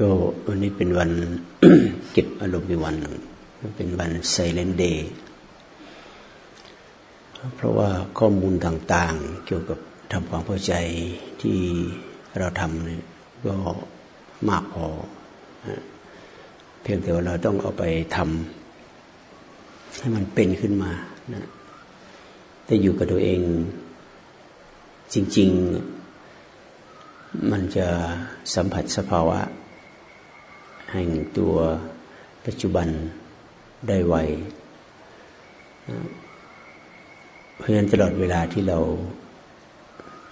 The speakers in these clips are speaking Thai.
ก็วันนี้เป็นวันเก็บอารมณ์ในวันหนึ่งเป็นวันไซเลนเดย์เพราะว่าข้อมูลต่างๆ เกี่ยวกับทำความเข้าใจที่เราทำเนี่ยก็มากพอ เพียงแต่ว่าเราต้องเอาไปทำให้มันเป็นขึ้นมานะแต่อยู่กับตัวเองจริง ๆ มันจะสัมผัสสภาวะ แห่งตัวปัจจุบันได้ไว เพราะฉะนั้นตลอดเวลาที่เรา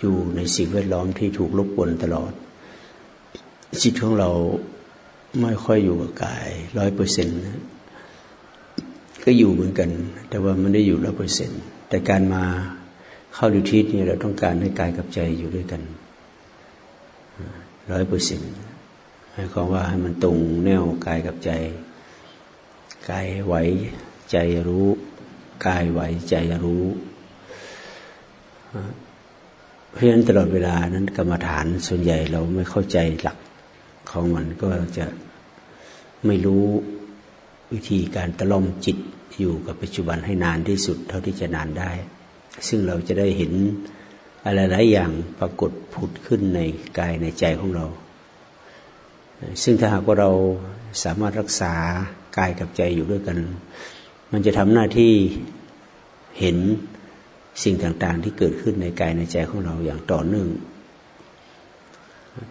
อยู่ในสิ่งแวดล้อมที่ถูกลบกวนตลอดจิตของเราไม่ค่อยอยู่กับกายร้อยเปอร์เซ็นต์ก็อยู่เหมือนกัน แต่ว่ามันได้อยู่ร้อยเปอร์เซ็นต์แต่การมาเข้าดิทิศนี่เราต้องการให้กายกับใจอยู่ด้วยกัน ร้อยเปอร์เซ็นต์หมายความว่าให้มันตรงแนวกายกับใจกายไหวใจรู้กายไหวใจรู้เพราะฉะนั้นตลอดเวลานั้นกรรมฐานส่วนใหญ่เราไม่เข้าใจหลักของมันก็จะไม่รู้วิธีการตะล่อมจิตอยู่กับปัจจุบันให้นานที่สุด เท่าที่จะนานได้ ซึ่งเราจะได้เห็น อะไรหลายอย่างปรากฏผุดขึ้นในกายในใจของเรา ซึ่งถ้าหากว่าเราสามารถรักษากายกับใจอยู่ด้วยกัน มันจะทำหน้าที่เห็นสิ่งต่างๆ ที่เกิดขึ้นในกายในใจของเราอย่างต่อเนื่อง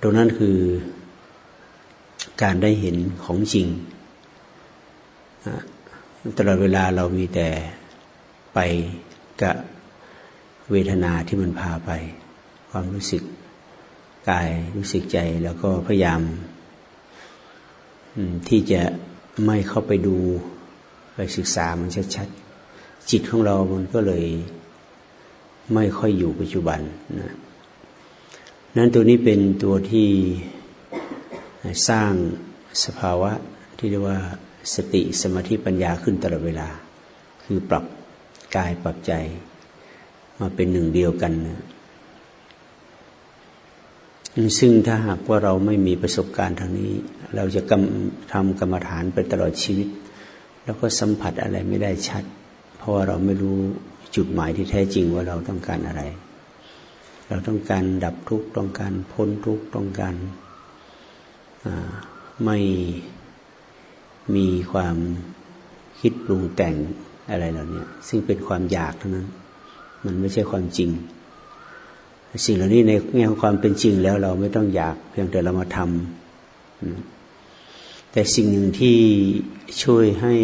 ตรงนั้นคือการได้เห็นของจริง ตลอดเวลาเรามีแต่ไปกับ เวทนาที่มันพาไป ความรู้สึกกายรู้สึกใจแล้วก็พยายามที่จะไม่เข้าไปดูไปศึกษามันชัดๆจิตของเรามันก็เลยไม่ค่อยอยู่ปัจจุบันนะนั้นตัวนี้เป็นตัวที่สร้างสภาวะที่เรียกว่าสติสมาธิปัญญาขึ้นตลอดเวลา คือปรับกายปรับใจ มาเป็นหนึ่งเดียวกันนะซึ่งถ้าหากว่าเราไม่มีประสบการณ์ทางนี้ เราจะกำทำกรรมฐานไปตลอดชีวิต แล้วก็สัมผัสอะไรไม่ได้ชัด เพราะว่าเราไม่รู้จุดหมายที่แท้จริงว่าเราต้องการอะไร เราต้องการดับทุกข์ต้องการพ้นทุกข์ต้องการไม่มีความคิดปรุงแต่งอะไรเหล่านี้ซึ่งเป็นความอยากเท่านั้น มันไม่ใช่ความจริง สิ่งเหล่านี้ในแง่ของความเป็นจริงแล้วเราไม่ต้องอยากเพียงแต่เรามาทำแต่สิ่งหนึ่งที่ช่วยให้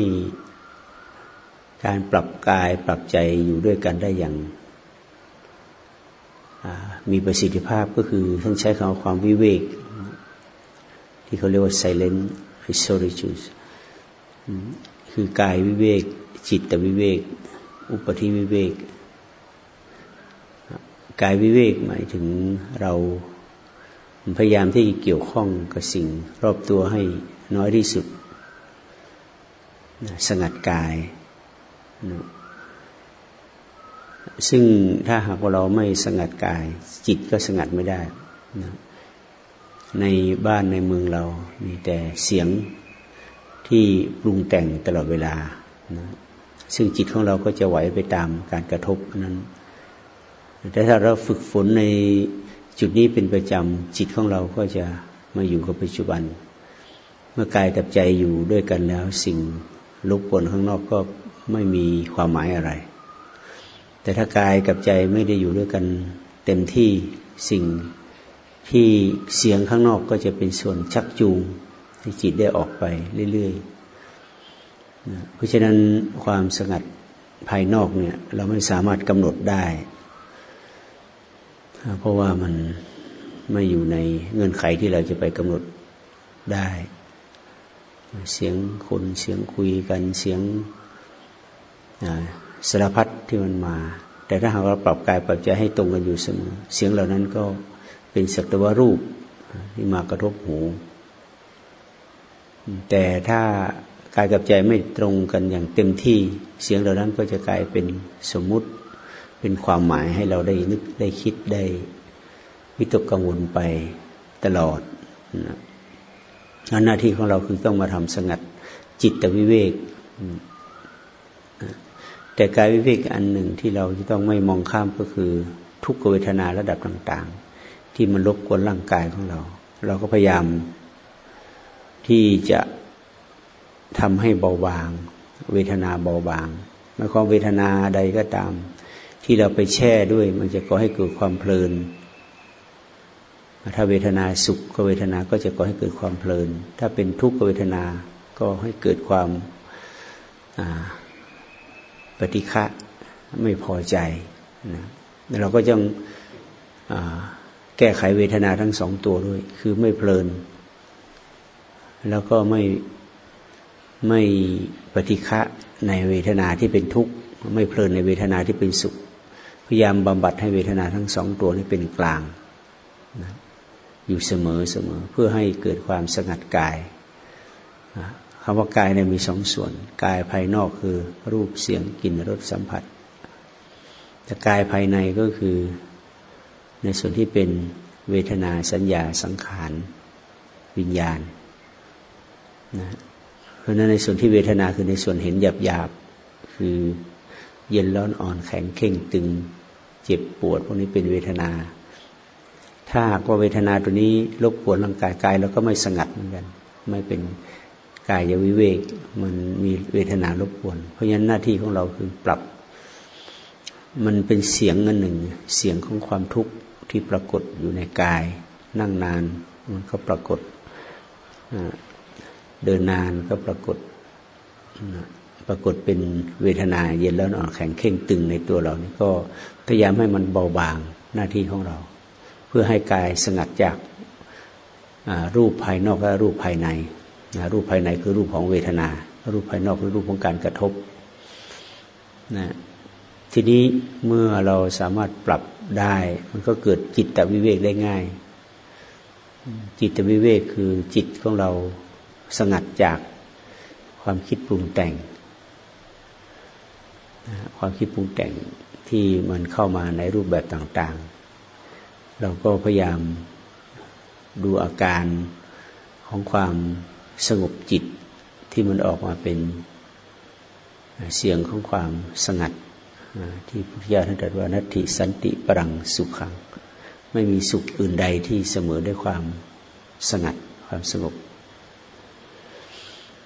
การปรับกายปรับใจอยู่ด้วยกันได้อย่างมีประสิทธิภาพก็คือท่านใช้คำว่าความวิเวก ที่เขาเรียกว่า silent solitude คือกายวิเวก จิตวิเวก อุปธิวิเวก กายวิเวกหมายถึงเราพยายามที่จะเกี่ยวข้องกับสิ่ง รอบตัวให้น้อยที่สุด สงัดกาย ซึ่งถ้าหากว่าเราไม่สงัดกาย จิตก็สงัดไม่ได้ ในบ้านในเมืองเรามีแต่เสียงที่ปรุงแต่งตลอดเวลา ซึ่งจิตของเราก็จะไหวไปตามการกระทบนั้น แต่ถ้าเราฝึกฝนในจุดนี้เป็นประจำจิตของเราก็จะมาอยู่กับปัจจุบัน เมื่อกายกับใจอยู่ด้วยกันแล้ว สิ่งลบกวนข้างนอกก็ไม่มีความหมายอะไร แต่ถ้ากายกับใจไม่ได้อยู่ด้วยกันเต็มที่สิ่งที่เสียงข้างนอกก็จะเป็นส่วนชักจูงให้จิตได้ออกไปเรื่อยๆ เพราะฉะนั้นความสงัดภายนอกเนี่ยเราไม่สามารถกำหนดได้ เพราะว่ามันไม่อยู่ในเงื่อนไขที่เราจะไปกำหนดได้ เสียงคนเสียงคุยกันเสียงสารพัดที่มันมา แต่ถ้าหากเราปรับกายปรับใจให้ตรงกันอยู่เสมอเสียงเหล่านั้นก็เป็นสัตวรูปที่มากระทบหู แต่ถ้ากายกับใจไม่ตรงกันอย่างเต็มที่ เสียงเหล่านั้นก็จะกลายเป็นสมมุติ เป็นความหมายให้เราได้นึกได้คิดได้วิตกกังวลไปตลอดนะหน้าที่ของเราคือต้องมาทำสงัดจิตวิเวก แต่กายวิเวกอันหนึ่งที่เราจะต้องไม่มองข้ามก็คือ ทุกขเวทนาระดับต่าง ๆ ที่มันรบกวนร่างกายของเรา เราก็พยายามที่จะทำให้เบาบาง เวทนาเบาบางไม่ความเวทนาใดก็ตาม ที่เราไปแช่ด้วย มันจะก่อให้เกิดความเพลิน ถ้าเวทนาสุขก็เวทนาก็จะก่อให้เกิดความเพลิน ถ้าเป็นทุกขเวทนาก็ให้เกิดความปฏิฆะไม่พอใจนะเราก็จะแก้ไขเวทนาทั้งสองตัวด้วย คือไม่เพลิน แล้วก็ไม่ไม่ปฏิฆะในเวทนาที่เป็นทุกข์ ไม่เพลินในเวทนาที่เป็นสุข พยายามบำบัดให้เวทนาทั้งสองตัวนี้เป็นกลางนะอยู่เสมอเสมอเพื่อให้เกิดความสงัดกายคำว่ากายเนี่ยมีสองส่วน กายภายนอกคือรูปเสียงกลิ่นรสสัมผัสแต่กายภายในก็คือในส่วนที่เป็นเวทนาสัญญาสังขารวิญญาณนะเพราะนั้นในส่วนที่เวทนาคือในส่วนเห็นหยาบหยาบคือ เย็นร้อนอ่อนแข็งเข่งตึง เจ็บปวดพวกนี้เป็นเวทนา ถ้าหากว่าเวทนาตัวนี้รบกวนร่างกายกายเราก็ไม่สงัดเหมือนกัน ไม่เป็นกายวิเวกมันมีเวทนารบกวน เพราะฉะนั้นหน้าที่ของเราคือปรับ มันเป็นเสียงอันหนึ่ง เสียงของความทุกข์ที่ปรากฏอยู่ในกาย นั่งนานมันก็ปรากฏเดินนานก็ปรากฏ ปรากฏเป็นเวทนาเย็นแล้วอ่อนแข็งเข่งตึงในตัวเรานี่ก็พยายามให้มันเบาบางหน้าที่ของเรา เพื่อให้กายสงัดจากรูปภายนอกและรูปภายในนะรูปภายในคือรูปของเวทนา รูปภายนอกคือรูปของการกระทบนะทีนี้เมื่อเราสามารถปรับได้ มันก็เกิดจิตตวิเวกได้ง่าย จิตวิเวกคือจิตของเราสงัดจากความคิดปรุงแต่ง ความคิดปรุงแต่งที่มันเข้ามาในรูปแบบต่างๆ เราก็พยายามดูอาการของความสงบจิตที่มันออกมาเป็นเสียงของความสงัดที่พุทธิยถาท่านตรัสว่านัตติสันติปรังสุขัง ไม่มีสุขอื่นใดที่เสมอด้วยความสงัดความสงบ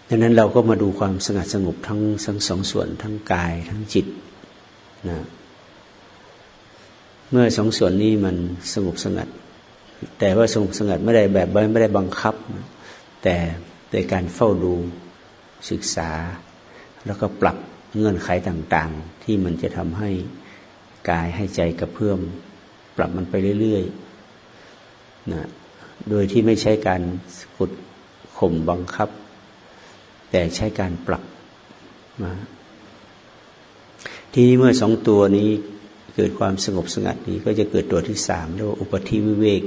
ดังนั้นเราก็มาดูความสงัดสงบทั้งทั้งสองส่วนทั้งกายทั้งจิตนะเมื่อสองส่วนนี้มันสงบสงัด แต่ว่าสงบสงัดไม่ได้แบบไม่ได้บังคับ แต่โดยการเฝ้าดูศึกษา แล้วก็ปรับเงื่อนไขต่างๆ ที่มันจะทำให้กายให้ใจกระเพื่อมปรับมันไปเรื่อยๆนะโดยที่ไม่ใช้การกดข่มบังคับ แต่ใช้การปรับมาทีนี้เมื่อสองตัวนี้เกิดความสงบสงัดนี้ ก็จะเกิดตัวที่สามเรียกว่าอุปธิวิเวก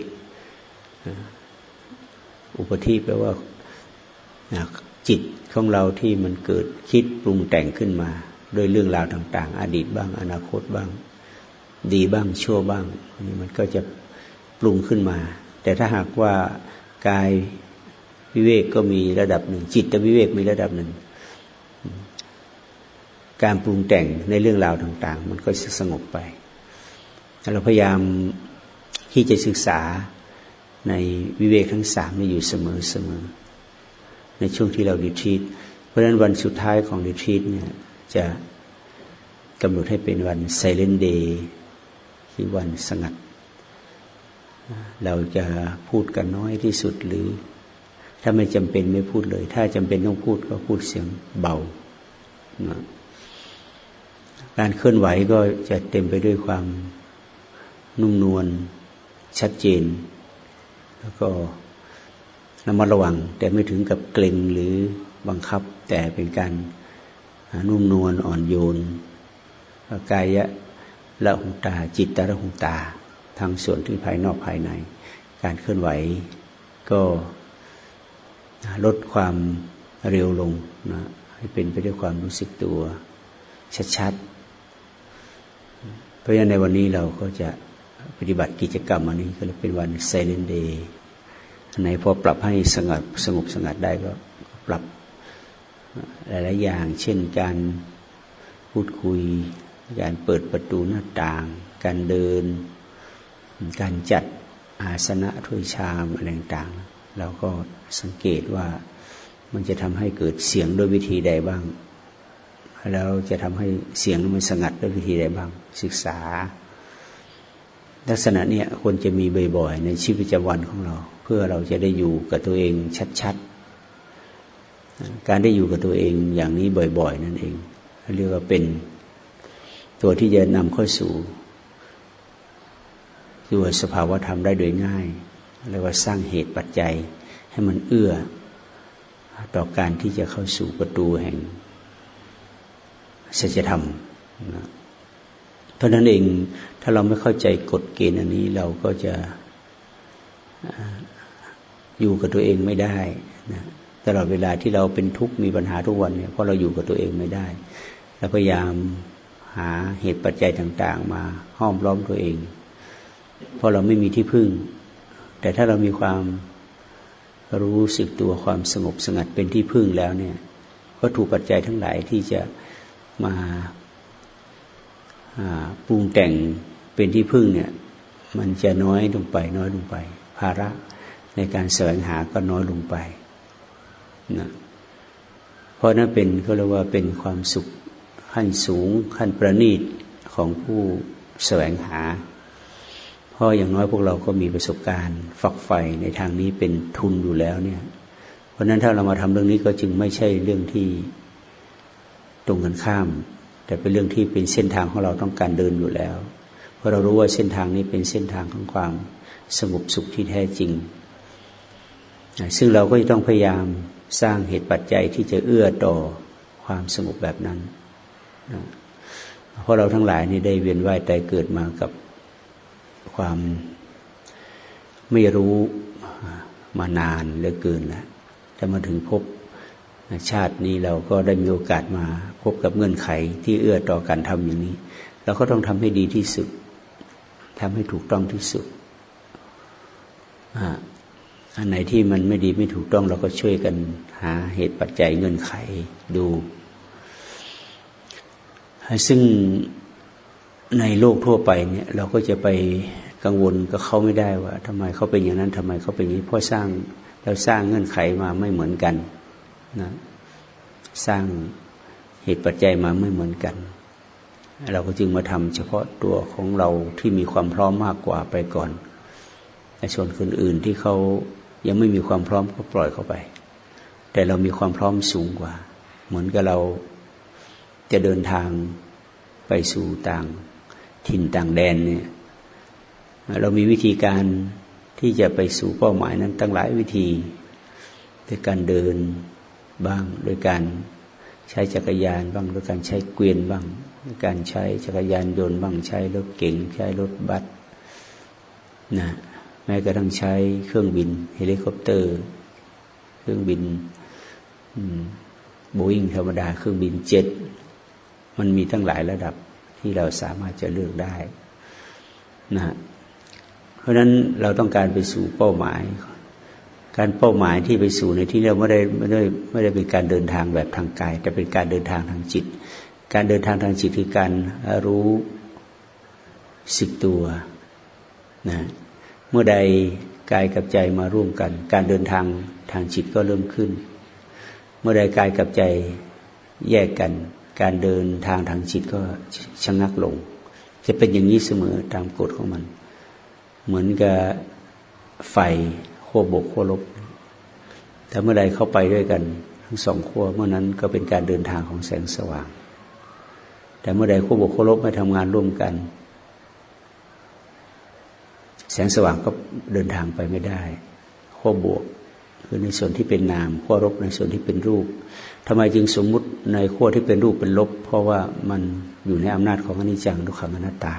อุปธิแปลว่าจิตของเราที่มันเกิดคิดปรุงแต่งขึ้นมาโดยเรื่องราวต่าง ๆ อดีตบ้าง อนาคตบ้าง ดีบ้างชั่วบ้างนี่มันก็จะปรุงขึ้นมา แต่ถ้าหากว่ากาย วิเวกก็มีระดับหนึ่ง จิตวิเวกมีระดับหนึ่ง การปรุงแต่งในเรื่องราวต่าง ๆ มันก็จะสงบไปเราพยายามที่จะศึกษาในวิเวกทั้งสามนี่อยู่เสมอเสมอในช่วงที่เราดีทีตเพราะฉะนั้นวันสุดท้ายของดีทีตเนี่ยจะกำหนดให้เป็นวันไซเลนเดย์คือวันสงัด เราจะพูดกันน้อยที่สุดหรือ ถ้าไม่จำเป็นไม่พูดเลย ถ้าจำเป็นต้องพูดก็พูดเสียงเบาการเคลื่อนไหวก็จะเต็มไปด้วยความนุ่มนวลชัดเจน แล้วก็ระมัดระวัง แต่ไม่ถึงกับเกร็งหรือบังคับ แต่เป็นการนุ่มนวลอ่อนโยนกายะละหุตา จิตตะละหุตา ทางส่วนที่ภายนอกภายใน การเคลื่อนไหวก็ ลดความเร็วลงนะให้เป็นไปด้วยความรู้สึกตัว ชัดๆ เพราะฉะนั้นในวันนี้เราก็จะปฏิบัติกิจกรรมอันนี้ก็เลยเป็นวันไซเลนเดย์ไหนพอปรับให้สงบสงบสงัดได้ก็ปรับหลายๆอย่าง เช่นการพูดคุย การเปิดประตูหน้าต่าง การเดิน การจัดอาสนะถ้วยชามอะไรต่างๆเราก็ สังเกตว่ามันจะทำให้เกิดเสียงด้วยวิธีใดบ้าง แล้วจะทำให้เสียงมันสงัดด้วยวิธีใดบ้าง ศึกษา ลักษณะเนี้ยควรจะมีบ่อยๆ ในชีวิตประจำวันของเรา เพื่อเราจะได้อยู่กับตัวเองชัดๆ การได้อยู่กับตัวเองอย่างนี้บ่อย ๆ นั่นเองเรียกว่าเป็นตัวที่จะนำเข้าสู่ตัวสภาวะธรรมได้โดยง่ายเรียกว่าสร้างเหตุปัจจัย ให้มันเอื้อ ต่อการที่จะเข้าสู่ประตูแห่งสัจธรรมนะเพราะนั้นเองถ้าเราไม่เข้าใจกฎเกณฑ์อันนี้เราก็จะอยู่กับตัวเองไม่ได้นะตลอดเวลาที่เราเป็นทุกข์มีปัญหาทุกวันเนี่ยเพราะเราอยู่กับตัวเองไม่ได้เราพยายามหาเหตุปัจจัยต่าง ๆ มาห้อมล้อมตัวเอง เพราะเราไม่มีที่พึ่ง แต่ถ้าเรามีความ รู้สึกตัวความสงบสงัดเป็นที่พึ่งแล้วเนี่ยวัตถุปัจจัยทั้งหลายที่จะมาปรุงแต่งเป็นที่พึ่งเนี่ย มันจะน้อยลงไป น้อยลงไป ภาระในการแสวงหาก็น้อยลงไปนะเพราะนั้นเป็นเขาเรียกว่าเป็นความสุขขั้นสูงขั้นประณีตของผู้แสวงหา ราะอย่างน้อยพวกเราก็มีประสบการณ์ ฝักใฝ่ในทางนี้เป็นทุนอยู่แล้วเนี่ย เพราะนั้นถ้าเรามาทำเรื่องนี้ก็จึงไม่ใช่เรื่องที่ตรงกันข้าม แต่เป็นเรื่องที่เป็นเส้นทางของเราต้องการเดินอยู่แล้ว เพราะเรารู้ว่าเส้นทางนี้เป็นเส้นทางของความสงบสุขที่แท้จริง ซึ่งเราก็จะต้องพยายามสร้างเหตุปัจจัยที่จะเอื้อต่อความสงบแบบนั้น เพราะเราทั้งหลายนี่ได้เวียนว่ายตายเกิดมากับ ความไม่รู้มานานเหลือเกินแล้วแต่มาถึงพบชาตินี้เราก็ได้มีโอกาสมาพบกับเงื่อนไขที่เอื้อต่อการทำอย่างนี้ เราก็ต้องทำให้ดีที่สุดทำให้ถูกต้องที่สุดอันไหนที่มันไม่ดีไม่ถูกต้องเราก็ช่วยกันหาเหตุปัจจัยเงื่อนไขดูซึ่งในโลกทั่วไปเนี่ย เราก็จะไป กังวลกับเขาไม่ได้ว่าทำไมเขาเป็นอย่างนั้นทำไมเขาเป็นอย่างนี้เพราะสร้างเราสร้างเงื่อนไขมาไม่เหมือนกันนะสร้างเหตุปัจจัยมาไม่เหมือนกัน เราก็จึงมาทำเฉพาะตัวของเราที่มีความพร้อมมากกว่าไปก่อนในส่วนคนอื่นที่เขายังไม่มีความพร้อมก็ปล่อยเขาไป แต่เรามีความพร้อมสูงกว่า เหมือนกับเราจะเดินทางไปสู่ต่างถิ่นต่างแดนเนี่ย เรามีวิธีการที่จะไปสู่เป้าหมายนั้นตั้งหลายวิธีโดยการเดินบ้างโดยการใช้จักรยานบ้างโดยการใช้เกวียนบ้างโดยการใช้จักรยานยนต์บ้างใช้รถเก๋งใช้รถบัสนะแม้กระทั่งใช้เครื่องบินเฮลิคอปเตอร์ เครื่องบินโบอิงธรรมดาเครื่องบินเจ็ตมันมีทั้งหลายระดับที่เราสามารถจะเลือกได้นะ เพราะฉะนั้นเราต้องการไปสู่เป้าหมาย การเป้าหมายที่ไปสู่ในที่เราไม่ได้ไม่ได้ไม่ได้เป็นการเดินทางแบบทางกาย แต่เป็นการเดินทางทางจิต การเดินทางทางจิตคือการรู้สิบตัวนะเมื่อใดกายกับใจมาร่วมกัน การเดินทางทางจิตก็เริ่มขึ้น เมื่อใดกายกับใจแยกกัน การเดินทางทางจิตก็ชะงักลง จะเป็นอย่างนี้เสมอตามกฎของมัน เหมือนกับไฟขั้วบกขั้วลบแต่เมื่อใดเข้าไปด้วยกัน ทั้งสองขั้วเมื่อนั้นก็เป็นการเดินทางของแสงสว่าง แต่เมื่อใดขั้วบกขั้วลบไม่ทำงานร่วมกัน แสงสว่างก็เดินทางไปไม่ได้ขั้วบวกคือในส่วนที่เป็นนามขั้วลบในส่วนที่เป็นรูปทำไมจึงสมมุติในขั้วที่เป็นรูปเป็นลบ เพราะว่ามันอยู่ในอำนาจของอนิจจังทุกขังอนัตตา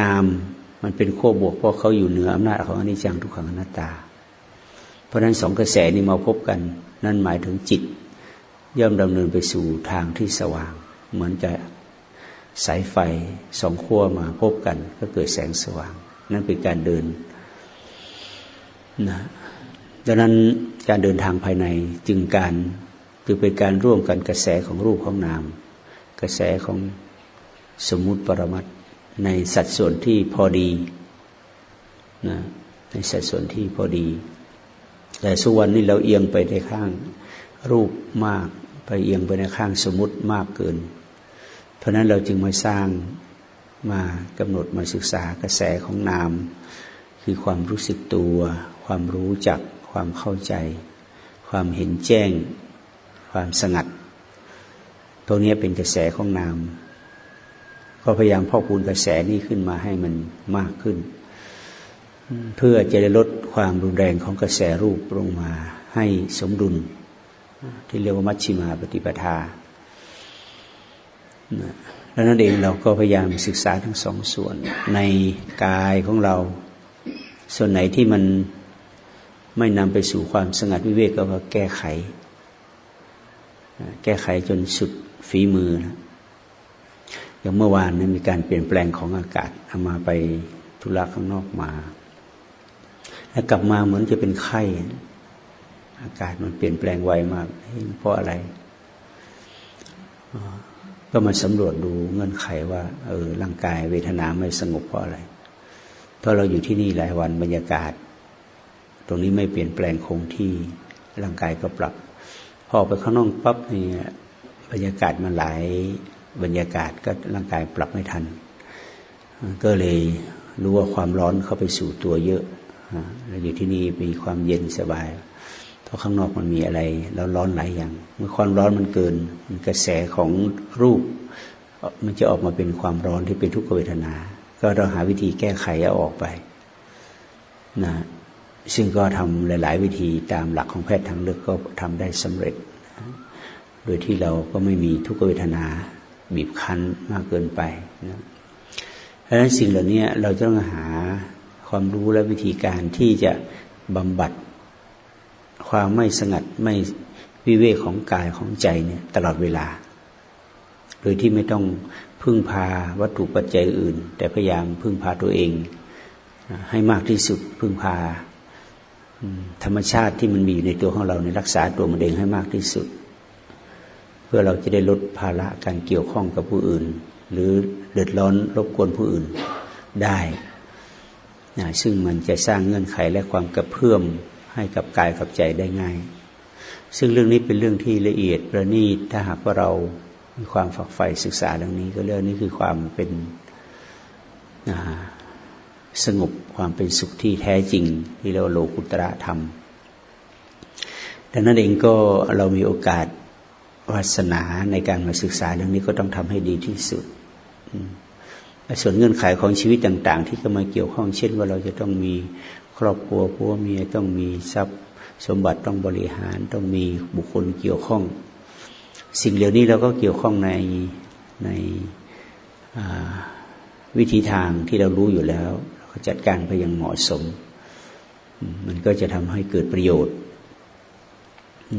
นามมันเป็นขั้วบวกเพราะเขาอยู่เหนืออำนาจของอนิจจังทุกขังอนัตตา เพราะฉะนั้นสองกระแสนี้มาพบกัน นั่นหมายถึงจิต ย่อมดำเนินไปสู่ทางที่สว่าง เหมือนจะสายไฟสองขั้วมาพบกัน ก็เกิดแสงสว่าง นั่นเป็นการเดินนะดังนั้นการเดินทางภายในจึงการจึงเป็นการร่วมกันกระแสของรูปของนาม กระแสของสมมุติปรมัต ในสัดส่วนที่พอดีนะในสัดส่วนที่พอดี แต่สุวรรณนี่เราเอียงไปในข้างรูปมาก ไปเอียงไปในข้างสมมติมากเกิน เพราะนั้นเราจึงมาสร้างมากำหนดมาศึกษากระแสของนาม คือความรู้สึกตัว ความรู้จัก ความเข้าใจ ความเห็นแจ้ง ความสงัด ตรงนี้เป็นกระแสของนาม พยายามพ่อคูณกระแสนี้ขึ้นมาให้มันมากขึ้น เพื่อจะได้ลดความรุนแรงของกระแสรูปลงมา ให้สมดุล ที่เรียกว่ามัชชิมาปฏิปทาแล้วนั่นเองเราก็พยายามศึกษาทั้งสองส่วน ในกายของเรา ส่วนไหนที่มันไม่นำไปสู่ความสงัดวิเวกก็แก้ไข แก้ไขจนสุดฝีมือนะ อย่างเมื่อวานนี้มีการเปลี่ยนแปลงของอากาศเอามาไปธุระข้างนอกมา แล้วกลับมาเหมือนจะเป็นไข้ อากาศมันเปลี่ยนแปลงไวมากเพราะอะไร ก็มาสำรวจดูเงื่อนไขว่า เออ ร่างกายเวทนาไม่สงบเพราะอะไร เพราะเราอยู่ที่นี่หลายวันบรรยากาศ ตรงนี้ไม่เปลี่ยนแปลงคงที่ร่างกายก็ปรับ พอไปข้างนอกปั๊บเนี่ยบรรยากาศมันหล บรรยากาศก็ร่างกายปรับไม่ทัน ก็เลยรู้ว่าความร้อนเข้าไปสู่ตัวเยอะเราอยู่ที่นี่มีความเย็นสบายเพราะข้างนอกมันมีอะไร แล้วร้อนหลายอย่าง เมื่อความร้อนมันเกินมันกระแสของรูป มันจะออกมาเป็นความร้อนที่เป็นทุกขเวทนา ก็เราหาวิธีแก้ไขเอาออกไปนะซึ่งก็ทำหลาย ๆ วิธีตามหลักของแพทย์ทางเลือกก็ทำได้สำเร็จ โดยที่เราก็ไม่มีทุกขเวทนา บีบคั้นมากเกินไปนะเพราะฉะนั้นสิ่งเหล่านี้เราต้องหาความรู้และวิธีการที่จะบำบัดความไม่สงัดไม่วิเวกของกายของใจเนี่ยตลอดเวลา โดยที่ไม่ต้องพึ่งพาวัตถุปัจจัยอื่น แต่พยายามพึ่งพาตัวเอง ให้มากที่สุดพึ่งพาธรรมชาติที่มันมีอยู่ในตัวของเราในรักษาตัวมันเองให้มากที่สุด เพื่อเราจะได้ลดภาระการเกี่ยวข้องกับผู้อื่น หรือเดือดร้อนรบกวนผู้อื่นได้นะซึ่งมันจะสร้างเงื่อนไขและความกระเพื่อมให้กับกายกับใจได้ง่าย ซึ่งเรื่องนี้เป็นเรื่องที่ละเอียดประณีตถ้าหากว่าเรามีความฝักใฝ่ศึกษาดังนี้ ก็เรื่องนี้คือความเป็นสงบความเป็นสุขที่แท้จริง ที่เราโลกุตระธรรม ดังนั้นเองก็เรามีโอกาส วาสนาในการมาศึกษาเรื่องนี้ก็ต้องทำให้ดีที่สุดส่วนเงื่อนไขของชีวิตต่าง ๆ ที่จะมาเกี่ยวข้อง เช่น ว่าเราจะต้องมีครอบครัวผัวเมียต้องมีทรัพย์สมบัติต้องบริหาร ต้องมีบุคคลเกี่ยวข้อง สิ่งเหล่านี้เราก็เกี่ยวข้องในในวิธีทางที่เรารู้อยู่แล้วเราจัดการไปอย่างเหมาะสม มันก็จะทำให้เกิดประโยชน์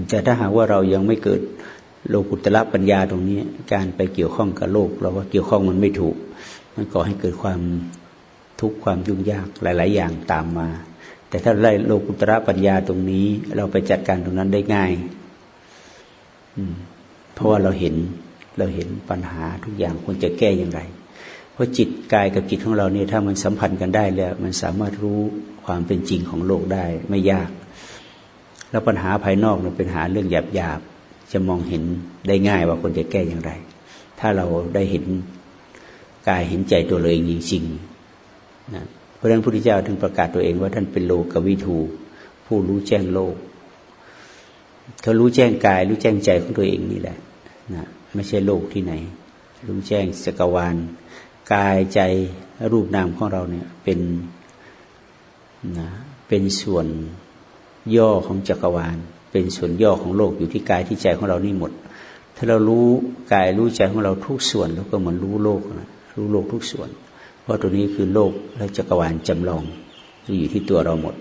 แต่ถ้าหากว่าเรายังไม่เกิด โลกุตละปัญญาตรงนี้ การไปเกี่ยวข้องกับโลก เราว่าเกี่ยวข้องมันไม่ถูก มันก่อให้เกิดความทุกข์ความยุ่งยากหลาย ๆ อย่างตามมา แต่ถ้าได้โลกุตระปัญญาตรงนี้ เราไปจัดการตรงนั้นได้ง่ายเพราะว่าเราเห็นเราเห็นปัญหาทุกอย่างควรจะแก้อย่างไร เพราะจิตกายกับจิตของเราเนี่ยถ้ามันสัมพันธ์กันได้แล้ว มันสามารถรู้ความเป็นจริงของโลกได้ไม่ยาก แล้วปัญหาภายนอกเนี่ยเป็นหาเรื่องหยาบหยาบ จะมองเห็นได้ง่ายว่าควรจะแก้อย่างไร ถ้าเราได้เห็นกายเห็นใจตัวเราเองจริงๆนะเพราะฉะนั้นพระพุทธเจ้าถึงประกาศตัวเองว่าท่านเป็นโลกวิทูผู้รู้แจ้งโลกเขารู้แจ้งกายรู้แจ้งใจของตัวเองนี่แหละนะไม่ใช่โลกที่ไหน รู้แจ้งสกวาลกายใจรูปนามของเราเนี่ยเป็นนะเป็นส่วนย่อของจักรวาล เป็นส่วนย่อของโลกอยู่ที่กายที่ใจของเรานี่หมด ถ้าเรารู้กายรู้ใจของเราทุกส่วนเราก็เหมือนรู้โลกนะรู้โลกทุกส่วน เพราะตัวนี้คือโลกและจักรวาลจำลองอยู่ที่ตัวเราหมด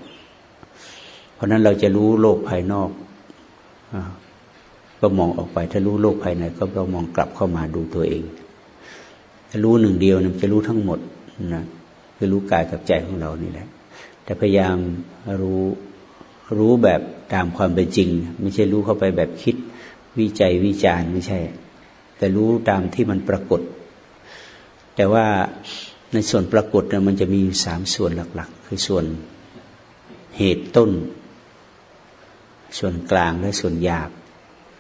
เพราะนั้นเราจะรู้โลกภายนอกอก็มองออกไป ถ้ารู้โลกภายในก็เรามองกลับเข้ามาดูตัวเอง ถ้ารู้หนึ่งเดียวจะรู้ทั้งหมดนะคือรู้กายกับใจของเรานี่แหละแต่พยายามรู้รู้แบบ ตามความเป็นจริง ไม่ใช่รู้เข้าไปแบบคิดวิจัยวิจารณ์ไม่ใช่ แต่รู้ตามที่มันปรากฏ แต่ว่าในส่วนปรากฏเนี่ยมันจะมีสามส่วนหลัก ๆ คือส่วนเหตุต้น ส่วนกลางและส่วนหยาบ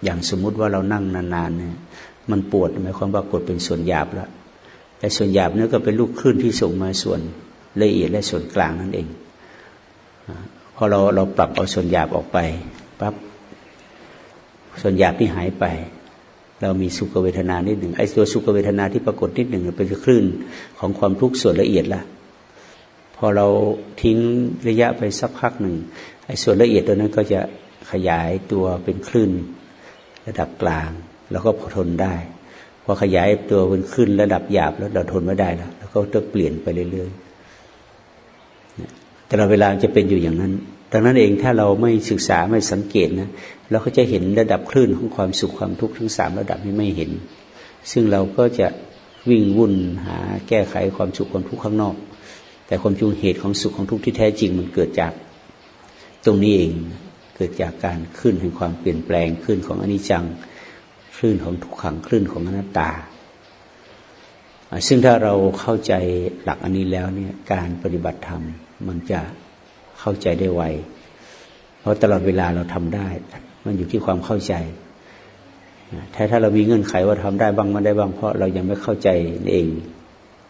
อย่างสมมุติว่าเรานั่งนานๆเนี่ยมันปวดหมายความว่ากดเป็นส่วนหยาบแล้วแต่ส่วนหยาบเนี่ยก็เป็นลูกคลื่นที่ส่งมาส่วนละเอียดและส่วนกลางนั่นเอง พอเราเราปรับเอาส่วนหยาบออกไปปั๊บส่วนหยาบที่หายไป เรามีสุขเวทนานิดหนึ่งไอ้ตัวสุขเวทนาที่ปรากฏนิดหนึ่งเป็นคลื่นของความทุกข์ส่วนละเอียดละพอเราทิ้งระยะไปสักพักหนึ่งไอ้ส่วนละเอียดตัวนั้นก็จะขยายตัวเป็นคลื่นระดับกลาง แล้วก็พอทนได้พอขยายตัวเป็นคลื่นระดับหยาบแล้วเราทนไม่ได้แล้วแล้วก็ต้องเปลี่ยนไปเรื่อยๆ แต่เราเวลาจะเป็นอยู่อย่างนั้นดังนั้นเองถ้าเราไม่ศึกษาไม่สังเกตนะเราก็จะเห็นระดับคลื่นของความสุขความทุกข์ทั้งสามระดับนี้ไม่เห็น ซึ่งเราก็จะวิ่งวุ่นหาแก้ไขความสุขความทุกข์ข้างนอก แต่ความจริงเหตุของสุขของทุกข์ที่แท้จริงมันเกิดจากตรงนี้เองเกิดจากการขึ้นแห่งความเปลี่ยนแปลงขึ้นของอนิจจังคลื่นของทุกขังคลื่นของอนัตตา ซึ่งถ้าเราเข้าใจหลักอันนี้แล้วเนี่ยการปฏิบัติธรรม มันจะเข้าใจได้ไว เพราะตลอดเวลาเราทำได้ มันอยู่ที่ความเข้าใจถ้าถ้าเรามีเงื่อนไขว่าทำได้บ้างไม่ได้บ้างเพราะเรายังไม่เข้าใจเอง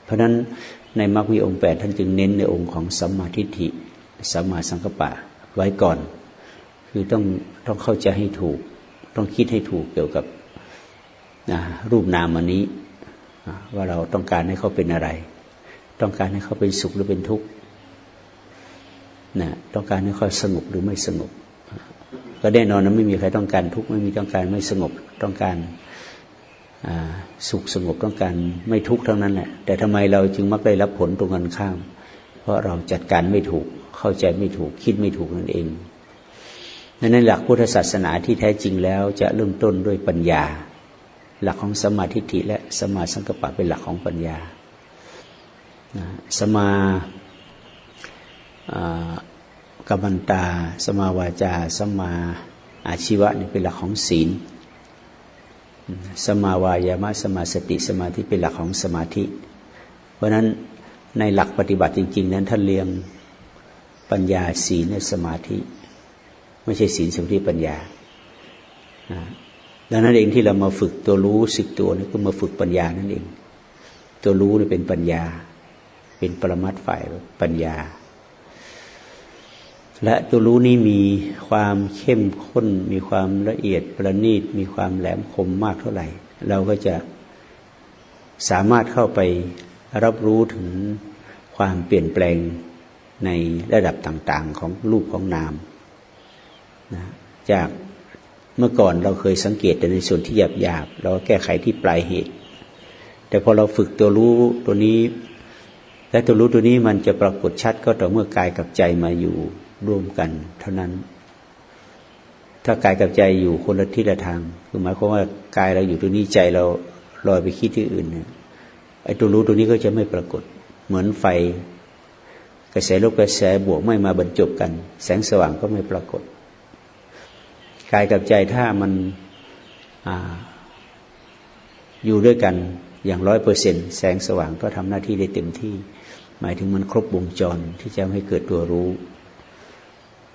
เพราะฉะนั้นในมรรคมีองค์แปดท่านจึงเน้นในองค์ของสัมมาทิฏฐิสัมมาสังกัปปะไว้ก่อน คือต้องต้องเข้าใจให้ถูก ต้องคิดให้ถูกเกี่ยวกับนะรูปนามอันนี้ ว่าเราต้องการให้เขาเป็นอะไร ต้องการให้เขาเป็นสุขหรือเป็นทุกข์ นะต้องการให้เขาสงบหรือไม่สงบ ก็แน่นอนนะไม่มีใครต้องการทุกข์ไม่มีต้องการไม่สงบต้องการสุขสงบต้องการไม่ทุกข์ทั้งนั้นแหละแต่ทำไมเราจึงมักได้รับผลตรงกันข้าม เพราะเราจัดการไม่ถูกเข้าใจไม่ถูกคิดไม่ถูกนั่นเองนั้นหลักพุทธศาสนาที่แท้จริงแล้วจะเริ่มต้นด้วยปัญญา หลักของสมาธิและสมาสังกปะเป็นหลักของปัญญาสมา กัมมันตา สมาวาจา สมาอาชีวะนี่เป็นหลักของศีล สมาวายามะสมาสติสมาธิเป็นหลักของสมาธิ เพราะนั้นในหลักปฏิบัติจริง ๆ นั้นท่านเรียงปัญญาศีลสมาธิ ไม่ใช่ศีลสมาธิปัญญาดังนั้นเองที่เรามาฝึกตัวรู้สึกตัวนี่ก็มาฝึกปัญญานั่นเอง ตัวรู้นี่เป็นปัญญา เป็นปรมัตฝ่ายปัญญา และตัวรู้นี้มีความเข้มข้น มีความละเอียดประณีต มีความแหลมคมมากเท่าไหร่ เราก็จะสามารถเข้าไปรับรู้ถึงความเปลี่ยนแปลงในระดับต่าง ๆ ของรูปของนามนะจากเมื่อก่อนเราเคยสังเกตแต่ในส่วนที่หยาบหยาบเราแก้ไขที่ปลายเหตุ แต่พอเราฝึกตัวรู้ตัวนี้ และตัวรู้ตัวนี้มันจะปรากฏชัดก็ต่อเมื่อกายกับใจมาอยู่ ร่วมกันเท่านั้น ถ้ากายกับใจอยู่คนละทิศละทาง คือหมายความว่ากายเราอยู่ตรงนี้ใจเราลอยไปคิดที่อื่นเนี่ยไอ้ตัวรู้ตัวนี้ก็จะไม่ปรากฏ เหมือนไฟ กระแสลบกระแสบวกไม่มาบรรจบกัน แสงสว่างก็ไม่ปรากฏกายกับใจถ้ามันออยู่ด้วยกันอย่างร้อยเปอร์เซ็นแสงสว่างก็ทำหน้าที่ได้เต็มที่ หมายถึงมันครบวงจรที่จะให้เกิดตัวรู้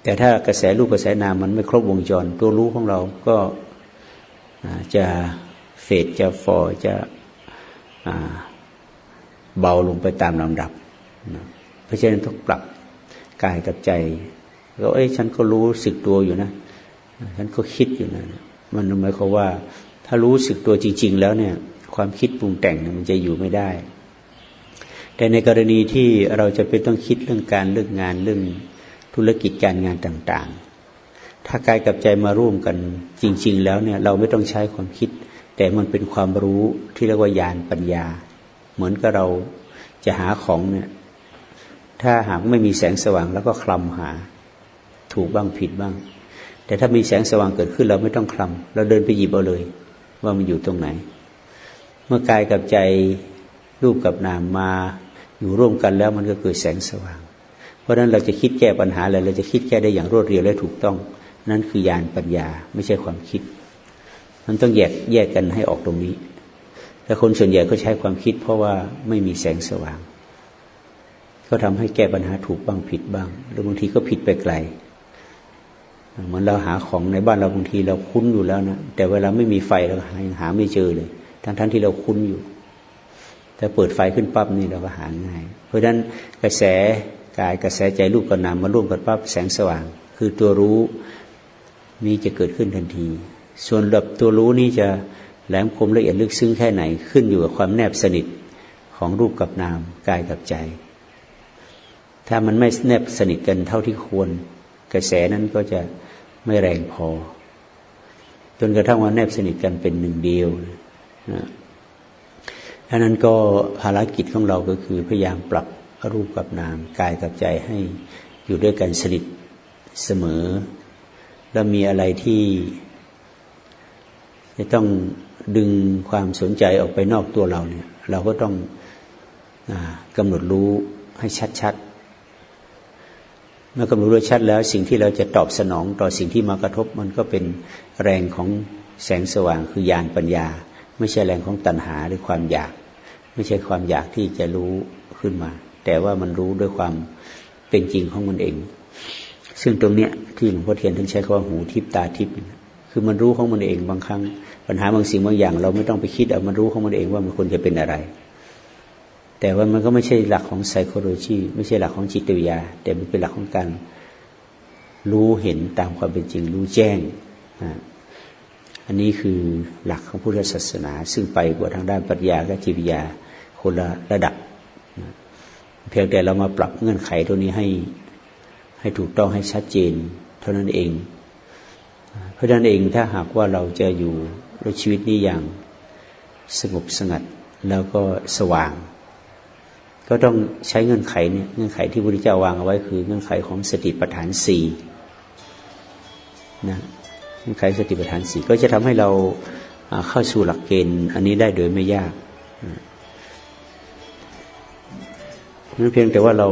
แต่ถ้ากระแสรูปกระแสนามมันไม่ครบวงจร ตัวรู้ของเราก็จะเฟดจะฟอจะเบาลงไปตามลำดับ เพราะฉะนั้นต้องปรับกายกับใจก็เอ้ยฉันก็รู้สึกตัวอยู่นะ ฉันก็คิดอยู่นะ มันหมายความว่า ถ้ารู้สึกตัวจริง ๆ แล้วเนี่ย ความคิดปรุงแต่งมันจะอยู่ไม่ได้ แต่ในกรณีที่เราจะเป็นต้องคิดเรื่องการเรื่องงานเรื่อง ธุรกิจการงานต่าง ๆ ถ้ากายกับใจมาร่วมกันจริง ๆ แล้วเนี่ยเราไม่ต้องใช้ความคิด แต่มันเป็นความรู้ที่เรียกว่าญาณปัญญา เหมือนกับเราจะหาของเนี่ยถ้าหากไม่มีแสงสว่างแล้วก็คลำหา ถูกบ้างผิดบ้าง แต่ถ้ามีแสงสว่างเกิดขึ้นเราไม่ต้องคลำเราเดินไปหยิบเอาเลย ว่ามันอยู่ตรงไหน เมื่อกายกับใจรูปกับนามมาอยู่ร่วมกันแล้วมันก็เกิดแสงสว่าง เพราะฉะนั้นเราจะคิดแก้ปัญหาอะไรเราจะคิดแก้ได้อย่างรวดเร็วและถูกต้อง นั่นคือญาณปัญญาไม่ใช่ความคิด มันต้องแยกแยกกันให้ออกตรงนี้แต่คนส่วนใหญ่ก็ใช้ความคิด เพราะว่าไม่มีแสงสว่าง ก็ทำให้แก้ปัญหาถูกบ้างผิดบ้างหรือบางทีก็ผิดไปไกลเหมือนเราหาของในบ้านเราบางทีเราคุ้นอยู่แล้วนะแต่เวลาไม่มีไฟเรายังหาไม่เจอเลย ทั้งทั้งที่เราคุ้นอยู่ แต่เปิดไฟขึ้นปั๊บนี่เราก็หาง่าย เพราะฉะนั้นกระแส กายกระแสใจรูปกับนามมาร่วมกันปั๊บแสงสว่าง คือตัวรู้นี้จะเกิดขึ้นทันที ส่วนแบบตัวรู้นี้จะแหลมคมละเอียดลึกซึ้งแค่ไหนขึ้นอยู่กับความแนบสนิทของรูปกับนามกายกับใจ ถ้ามันไม่แนบสนิทกันเท่าที่ควร กระแสนั้นก็จะไม่แรงพอ จนกระทั่งว่าแนบสนิทกันเป็นหนึ่งเดียวนะดังนั้นก็ภารกิจของเราก็คือพยายามปรับ รูปกับนามกายกับใจให้อยู่ด้วยกันสนิทเสมอ แล้วมีอะไรที่ จะต้องดึงความสนใจออกไปนอกตัวเราเนี่ย เราก็ต้องอกำหนดรู้ให้ชัดๆเมื่อกำหนดรู้ชัดแล้ว สิ่งที่เราจะตอบสนองต่อสิ่งที่มากระทบมันก็เป็นแรงของแสงสว่างคือญาณปัญญา ไม่ใช่แรงของตัณหาหรือความอยาก ไม่ใช่ความอยากที่จะรู้ขึ้นมา แต่ว่ามันรู้ด้วยความเป็นจริงของมันเอง ซึ่งตรงเนี้ยที่หลวงพ่อเทียนท่านใช้คำว่าหูทิพตาทิพคือมันรู้ของมันเองบางครั้ง ปัญหาบางสิ่งบางอย่าง เราไม่ต้องไปคิดเอามันรู้ของมันเองว่ามันควรจะเป็นอะไร แต่ว่ามันก็ไม่ใช่หลักของไซโคโลจีไม่ใช่หลักของจิตวิทยา แต่มันเป็นหลักของการรู้เห็นตามความเป็นจริง รู้แจ้ง อันนี้คือหลักของพุทธศาสนา ซึ่งไปกว่าทางด้านปรัชญาและจิตวิทยาคนละระดับ เพียงแต่เรามาปรับเงื่อนไขตัวนี้ให้ให้ถูกต้องให้ชัดเจน เท่านั้นเอง เพราะนั้นเองถ้าหากว่าเราจะอยู่ในชีวิตนี้อย่างสงบสงัดแล้วก็สว่าง ก็ต้องใช้เงื่อนไขเนี่ยเงื่อนไขที่พระพุทธเจ้าวางเอาไว้คือ เงื่อนไขของสติปัฏฐานสี่นะเงื่อนไขสติปัฏฐานสี่ก็จะทำให้เราเข้าสู่หลักเกณฑ์อันนี้ได้โดยไม่ยาก นั่นเพียงแต่ว่าเรา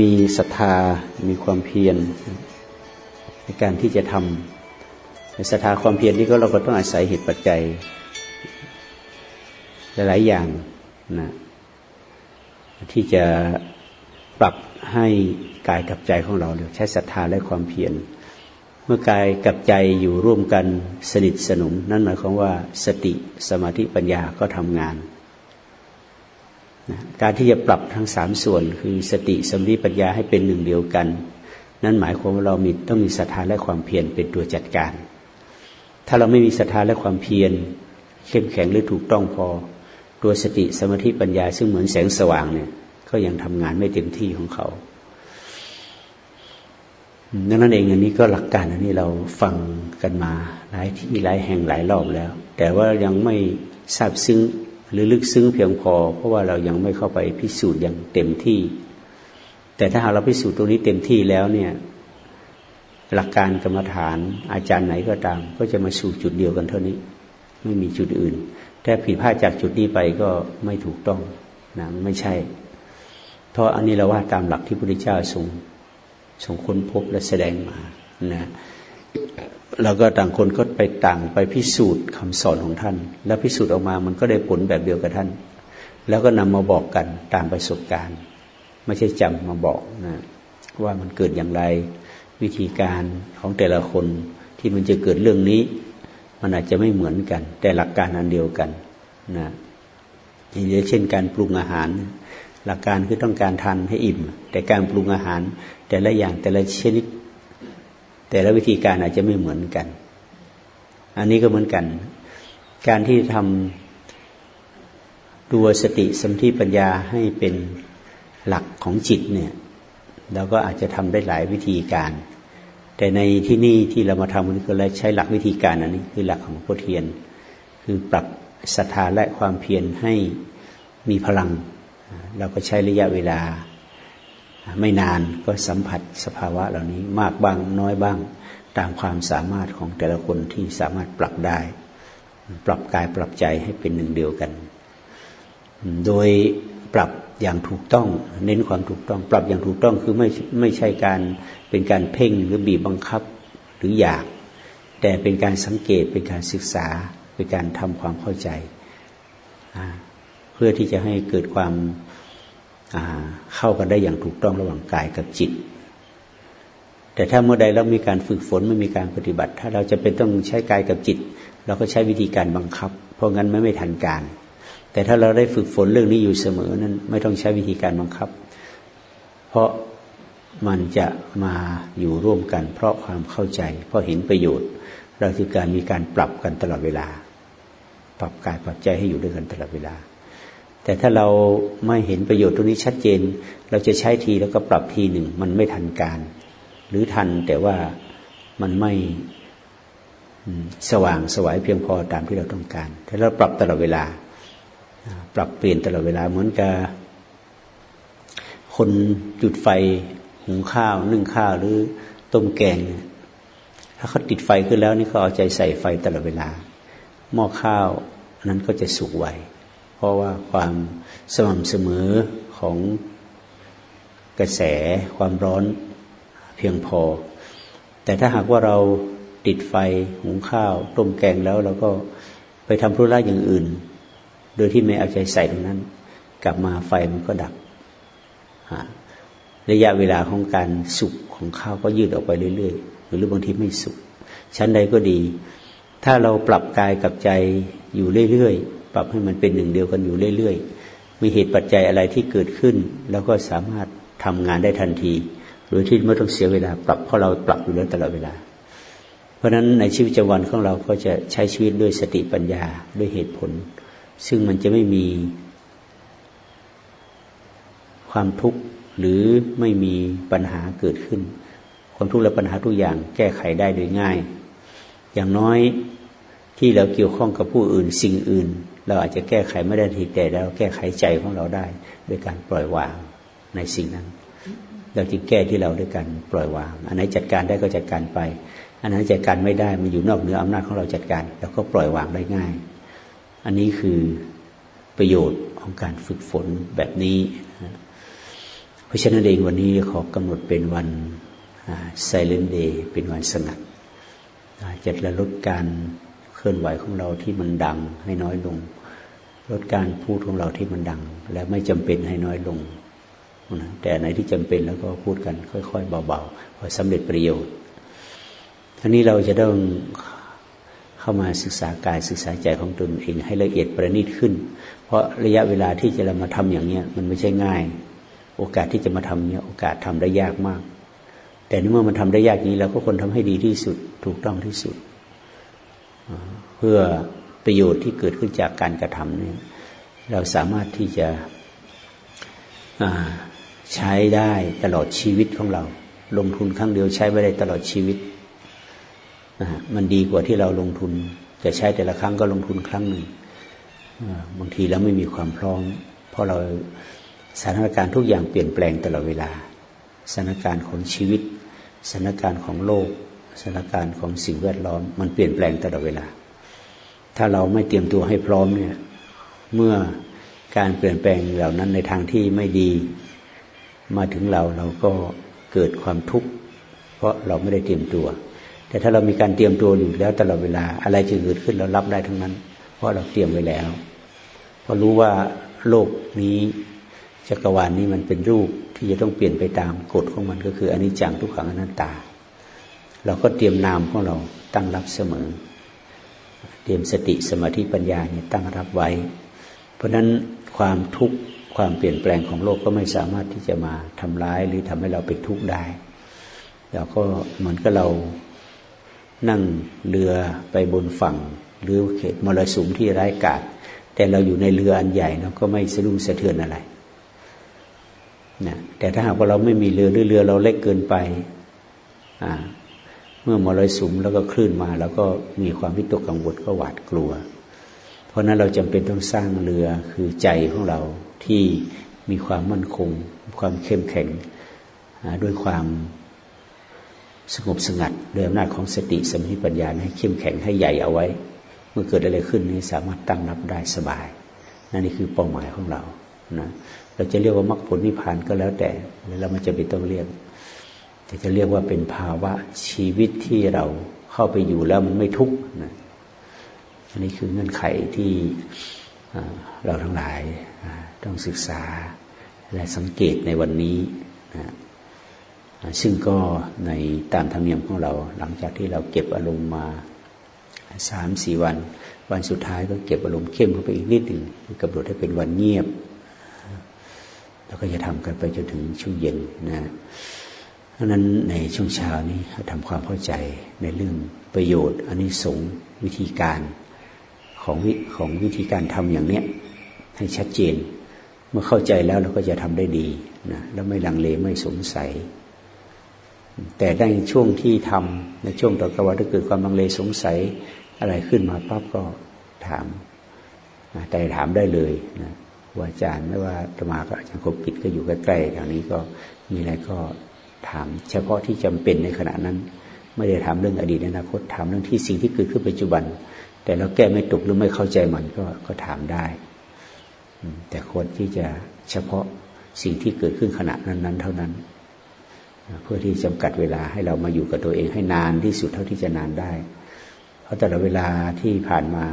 มีศรัทธา มีความเพียรในการที่จะทำศรัทธาความเพียรนี้ก็เราก็ต้องอาศัยเหตุปัจจัย หลายๆอย่างนะที่จะปรับให้กายกับใจของเราใช้ศรัทธาและความเพียร เมื่อกายกับใจอยู่ร่วมกันสนิทสนม นั่นหมายความว่าสติสมาธิปัญญาก็ทำงาน การที่จะปรับทั้งสามส่วนคือสติสมธิปัญญาให้เป็นหนึ่งเดียวกัน นั่นหมายความว่าเรามีต้องมีศรัทธาและความเพียรเป็นตัวจัดการ ถ้าเราไม่มีศรัทธาและความเพียรเข้มแข็งหรือถูกต้องพอ ตัวสติสมาธิปัญญา ซึ่งเหมือนแสงสว่างเนี่ย ก็ยังทำงานไม่เต็มที่ของเขาดังนั้นเองอันนี้ก็หลักการอันนี้เราฟังกันมาหลายที่หลายแห่งหลายรอบแล้ว แต่ว่ายังไม่ทราบซึ้ง หรือลึกซึ้งเพียงพอ เพราะว่าเรายังไม่เข้าไปพิสูจน์อย่างเต็มที่ แต่ถ้าหากเราพิสูจน์ตรงนี้เต็มที่แล้วเนี่ยหลักการกรรมฐานอาจารย์ไหนก็ตาม ก็จะมาสู่จุดเดียวกันเท่านี้ ไม่มีจุดอื่นถ้าผิดพลาดจากจุดนี้ไปก็ไม่ถูกต้องนะไม่ใช่ เพราะอันนี้เราว่าตามหลักที่พระพุทธเจ้าทรงทรงค้นพบและแสดงมานะ เราก็ต่างคนก็ไปต่างไปพิสูจน์คำสอนของท่าน แล้วพิสูจน์ออกมามันก็ได้ผลแบบเดียวกับท่าน แล้วก็นำมาบอกกันตามประสบการณ์ ไม่ใช่จำมาบอกนะว่ามันเกิดอย่างไรวิธีการของแต่ละคนที่มันจะเกิดเรื่องนี้ มันอาจจะไม่เหมือนกัน แต่หลักการอันเดียวกันนะอย่างเช่นการปรุงอาหาร หลักการคือต้องการทานให้อิ่ม แต่การปรุงอาหารแต่ละอย่างแต่ละชนิด แต่ละวิธีการอาจจะไม่เหมือนกัน อันนี้ก็เหมือนกัน การที่ทำตัวสติสมธิปัญญาให้เป็นหลักของจิตเนี่ย เราก็อาจจะทำได้หลายวิธีการ แต่ในที่นี่ที่เรามาทำมันก็เลยใช้หลักวิธีการอันนี้คือหลักของพุทเทียน คือปรับศรัทธาและความเพียรให้มีพลัง เราก็ใช้ระยะเวลา ไม่นานก็สัมผัสสภาวะเหล่านี้มากบ้างน้อยบ้าง ตามความสามารถของแต่ละคนที่สามารถปรับได้ ปรับกายปรับใจให้เป็นหนึ่งเดียวกัน โดยปรับอย่างถูกต้อง เน้นความถูกต้อง ปรับอย่างถูกต้องคือไม่ไม่ใช่การเป็นการเพ่งหรือบีบบังคับหรืออยาก แต่เป็นการสังเกตเป็นการศึกษา เป็นการทำความเข้าใจ เพื่อที่จะให้เกิดความ เข้ากันได้อย่างถูกต้องระหว่างกายกับจิต แต่ถ้าเมื่อใดเรามีการฝึกฝนไม่มีการปฏิบัติ ถ้าเราจะเป็นต้องใช้กายกับจิต เราก็ใช้วิธีการบังคับ เพราะงั้นไม่ไม่ทันการ แต่ถ้าเราได้ฝึกฝนเรื่องนี้อยู่เสมอนั้นไม่ต้องใช้วิธีการบังคับ เพราะมันจะมาอยู่ร่วมกัน เพราะความเข้าใจ เพราะเห็นประโยชน์ เราคือการมีการปรับกันตลอดเวลา ปรับกายปรับใจให้อยู่ด้วยกันตลอดเวลา แต่ถ้าเราไม่เห็นประโยชน์ตรงนี้ชัดเจน เราจะใช้ทีแล้วก็ปรับทีหนึ่ง มันไม่ทันการ หรือทันแต่ว่ามันไม่สว่างสวายเพียงพอตามที่เราต้องการถ้าเราปรับตลอดเวลา ปรับเปลี่ยนตลอดเวลาเหมือนกับคนจุดไฟหุงข้าว นึ่งข้าวหรือต้มแกง ถ้าเขาติดไฟขึ้นแล้วนี่เขาเอาใจใส่ไฟตลอดเวลา หม้อข้าวนั้นก็จะสุกไว เพราะว่าความสม่ำเสมอของกระแสความร้อนเพียงพอ แต่ถ้าหากว่าเราติดไฟหุงข้าวต้มแกงแล้วเราก็ไปทำธุระอย่างอื่น โดยที่ไม่เอาใจใส่ตรงนั้น กลับมาไฟมันก็ดับระยะเวลาของการสุกของข้าวก็ยืดออกไปเรื่อยๆ หรือบางทีไม่สุกชั้นใดก็ดี ถ้าเราปรับกายกับใจอยู่เรื่อยๆ ปรับให้มันเป็นหนึ่งเดียวกันอยู่เรื่อยๆ มีเหตุปัจจัยอะไรที่เกิดขึ้น แล้วก็สามารถทำงานได้ทันที โดยที่ไม่ต้องเสียเวลาปรับเพราะเราปรับอยู่แล้วตลอดเวลา เพราะฉะนั้นในชีวิตประจำวันของเราก็จะใช้ชีวิตด้วยสติปัญญาด้วยเหตุผล ซึ่งมันจะไม่มีความทุกข์หรือไม่มีปัญหาเกิดขึ้น ความทุกข์และปัญหาทุกอย่างแก้ไขได้โดยง่าย อย่างน้อยที่เราเกี่ยวข้องกับผู้อื่นสิ่งอื่น เราอาจจะแก้ไขไม่ได้ทีแต่เราแก้ไขใจของเราได้ด้วยการปล่อยวางในสิ่งนั้น เราจึงแก้ที่เราด้วยการปล่อยวาง อันไหนจัดการได้ก็จัดการไป อันนั้นจัดการไม่ได้มันอยู่นอกเหนืออำนาจของเราจัดการเราก็ปล่อยวางได้ง่าย อันนี้คือประโยชน์ของการฝึกฝนแบบนี้ เพราะฉะนั้นเองวันนี้ขอกำหนดเป็นวัน Silent Day เป็นวันสงัดจะระลดการ เคลื่อนไหวของเราที่มันดังให้น้อยลง ลดการพูดของเราที่มันดัง และไม่จำเป็นให้น้อยลงนะแต่ในที่จำเป็นแล้วก็พูดกันค่อยๆเบาๆพอสำเร็จประโยชน์ทีนี้เราจะต้องเข้ามาศึกษากายศึกษาใจของตนเองให้ละเอียดประณีตขึ้น เพราะระยะเวลาที่จะเรามาทำอย่างเนี้ยมันไม่ใช่ง่าย โอกาสที่จะมาทำเนี้ยโอกาสทำได้ยากมาก แต่เมื่อมันทำได้ยากนี้เราก็ควรทำให้ดีที่สุดถูกต้องที่สุด เพื่อประโยชน์ที่เกิดขึ้นจากการกระทำนี่เราสามารถที่จะใช้ได้ตลอดชีวิตของเรา ลงทุนครั้งเดียวใช้ไม่ได้ตลอดชีวิต มันดีกว่าที่เราลงทุน จะใช้แต่ละครั้งก็ลงทุนครั้งหนึ่งบางทีแล้วไม่มีความพร้อม เพราะเราสถานการณ์ทุกอย่างเปลี่ยนแปลงตลอดเวลา สถานการณ์ของชีวิต สถานการณ์ของโลก สถานการณ์ของสิ่งแวดล้อม มันเปลี่ยนแปลงตลอดเวลา ถ้าเราไม่เตรียมตัวให้พร้อมเนี่ยเมื่อการเปลี่ยนแปลงเหล่านั้นในทางที่ไม่ดี มาถึงเราเราก็เกิดความทุกข์เพราะเราไม่ได้เตรียมตัว แต่ถ้าเรามีการเตรียมตัวอยู่แล้วตลอดเวลาอะไรจะเกิดขึ้นเรารับได้ทั้งนั้น เพราะเราเตรียมไว้แล้ว เพราะรู้ว่าโลกนี้จักรวาลนนี้มันเป็นรูปที่จะต้องเปลี่ยนไปตามกฎของมันก็คืออนิจจังทุกขังอนัตตา เราก็เตรียมนามของเราตั้งรับเสมอ เตรียมสติสมาธิปัญญาเนี่ยตั้งรับไว้ เพราะฉะนั้นความทุกข์ความเปลี่ยนแปลงของโลกก็ไม่สามารถที่จะมาทำร้ายหรือทำให้เราเป็นทุกข์ได้เราก็เหมือนกับเรานั่งเรือไปบนฝั่ง หรือเขตมรสุมที่ร้ายกาจแต่เราอยู่ในเรืออันใหญ่เราก็ไม่สะดุ้งสะเทือนอะไรนะแต่ถ้าหากว่าเราไม่มีเรือหรือเรือเราเล็กเกินไปอ่า เมื่อมรสุมแล้วก็คลื่นมา แล้วก็มีความวิตกกังวลก็หวาดกลัว เพราะนั้นเราจำเป็นต้องสร้างเรือคือใจของเราที่มีความมั่นคง ความเข้มแข็งด้วยความสงบสงัดด้วยอำนาจของสติสมาธิปัญญาให้เข้มแข็งให้ใหญ่เอาไว้ เมื่อเกิดอะไรขึ้นนี้สามารถตั้งรับได้สบาย นั่นนี่คือเป้าหมายของเรานะเราจะเรียกว่ามรรคผลนิพพานก็แล้วแต่แล้วมันจะไม่ต้องเรียก แต่จะเรียกว่าเป็นภาวะชีวิตที่เราเข้าไปอยู่แล้วมันไม่ทุกข์นะอันนี้คือเงื่อนไขที่เราทั้งหลายต้องศึกษาและสังเกตในวันนี้นะซึ่งก็ในตามธรรมเนียมของเรา หลังจากที่เราเก็บอารมณ์มาสามสี่วัน วันสุดท้ายก็เก็บอารมณ์เข้มเข้าไปอีกนิดหนึ่งกำหนดให้เป็นวันเงียบ แล้วก็จะทำกันไปจนถึงช่วงเย็นนะ ราะนั้นในช่วงเช้านี้ทำความเข้าใจในเรื่องประโยชน์อันนี้สงวิธีการของวิของวิธีการทำอย่างเนี้ยให้ชัดเจน เมื่อเข้าใจแล้วเราก็จะทำได้ดีนะแล้วไม่ลังเลไม่สงสัย แต่ในช่วงที่ทำในช่วงต่อกว่าถ้าเกิดความลังเลสงสัยอะไรขึ้นมาปั๊บก็ถามแต่ถามได้เลยนะว่าอาจารย์ไม่ว่าธรรมาก็อาจารย์คบกิจก็อยู่ใกล้ๆแถวนี้ก็มีอะไรก็ ถามเฉพาะที่จำเป็นในขณะนั้น ไม่ได้ถามเรื่องอดีตอนาคตถามเรื่องที่สิ่งที่เกิดขึ้นปัจจุบัน แต่เราแก้ไม่ตกหรือไม่เข้าใจมันก็ก็ถามได้แต่ควรที่จะเฉพาะสิ่งที่เกิดขึ้นขณะนั้น ๆ เท่านั้น เพื่อที่จำกัดเวลาให้เรามาอยู่กับตัวเองให้นานที่สุดเท่าที่จะนานได้ เพราะแต่ละเวลาที่ผ่านมา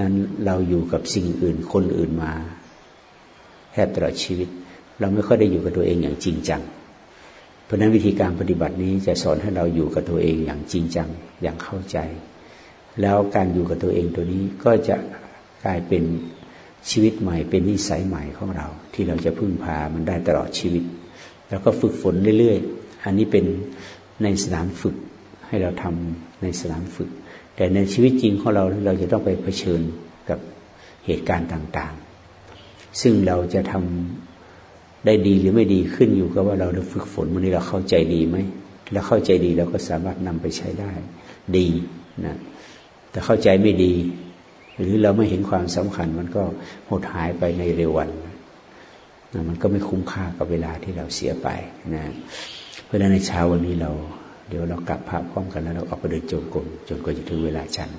นั้นเราอยู่กับสิ่งอื่นคนอื่นมาแทบตลอดชีวิต เราไม่ค่อยได้อยู่กับตัวเองอย่างจริงจัง ราะนั้นวิธีการปฏิบัตินี้จะสอนให้เราอยู่กับตัวเองอย่างจริงจังอย่างเข้าใจ แล้วการอยู่กับตัวเองตัวนี้ก็จะกลายเป็นชีวิตใหม่ เป็นนิสัยใหม่ของเรา ที่เราจะพึ่งพามันได้ตลอดชีวิต แล้วก็ฝึกฝนเรื่อยๆ อันนี้เป็นในสนามฝึกให้เราทำในสนามฝึก แต่ในชีวิตจริงของเราเราจะต้องไปเผชิญกับเหตุการณ์ต่างๆ ซึ่งเราจะทำ ได้ดีหรือไม่ดีขึ้นอยู่กับว่าเราได้ฝึกฝนมันนี้เราเข้าใจดีไหมแล้วเข้าใจดีเราก็สามารถนำไปใช้ได้ ดีนะแต่เข้าใจไม่ดี หรือเราไม่เห็นความสำคัญ มันก็หดหายไปในเร็ววันนะมันก็ไม่คุ้มค่ากับเวลาที่เราเสียไปนะเพราะฉะนั้นในเช้าวันนี้เรา เดี๋ยวเรากลับพระพร้อมกันแล้วเราออกไปเดินจงกรมจนกว่าจะถึงเวลาชัน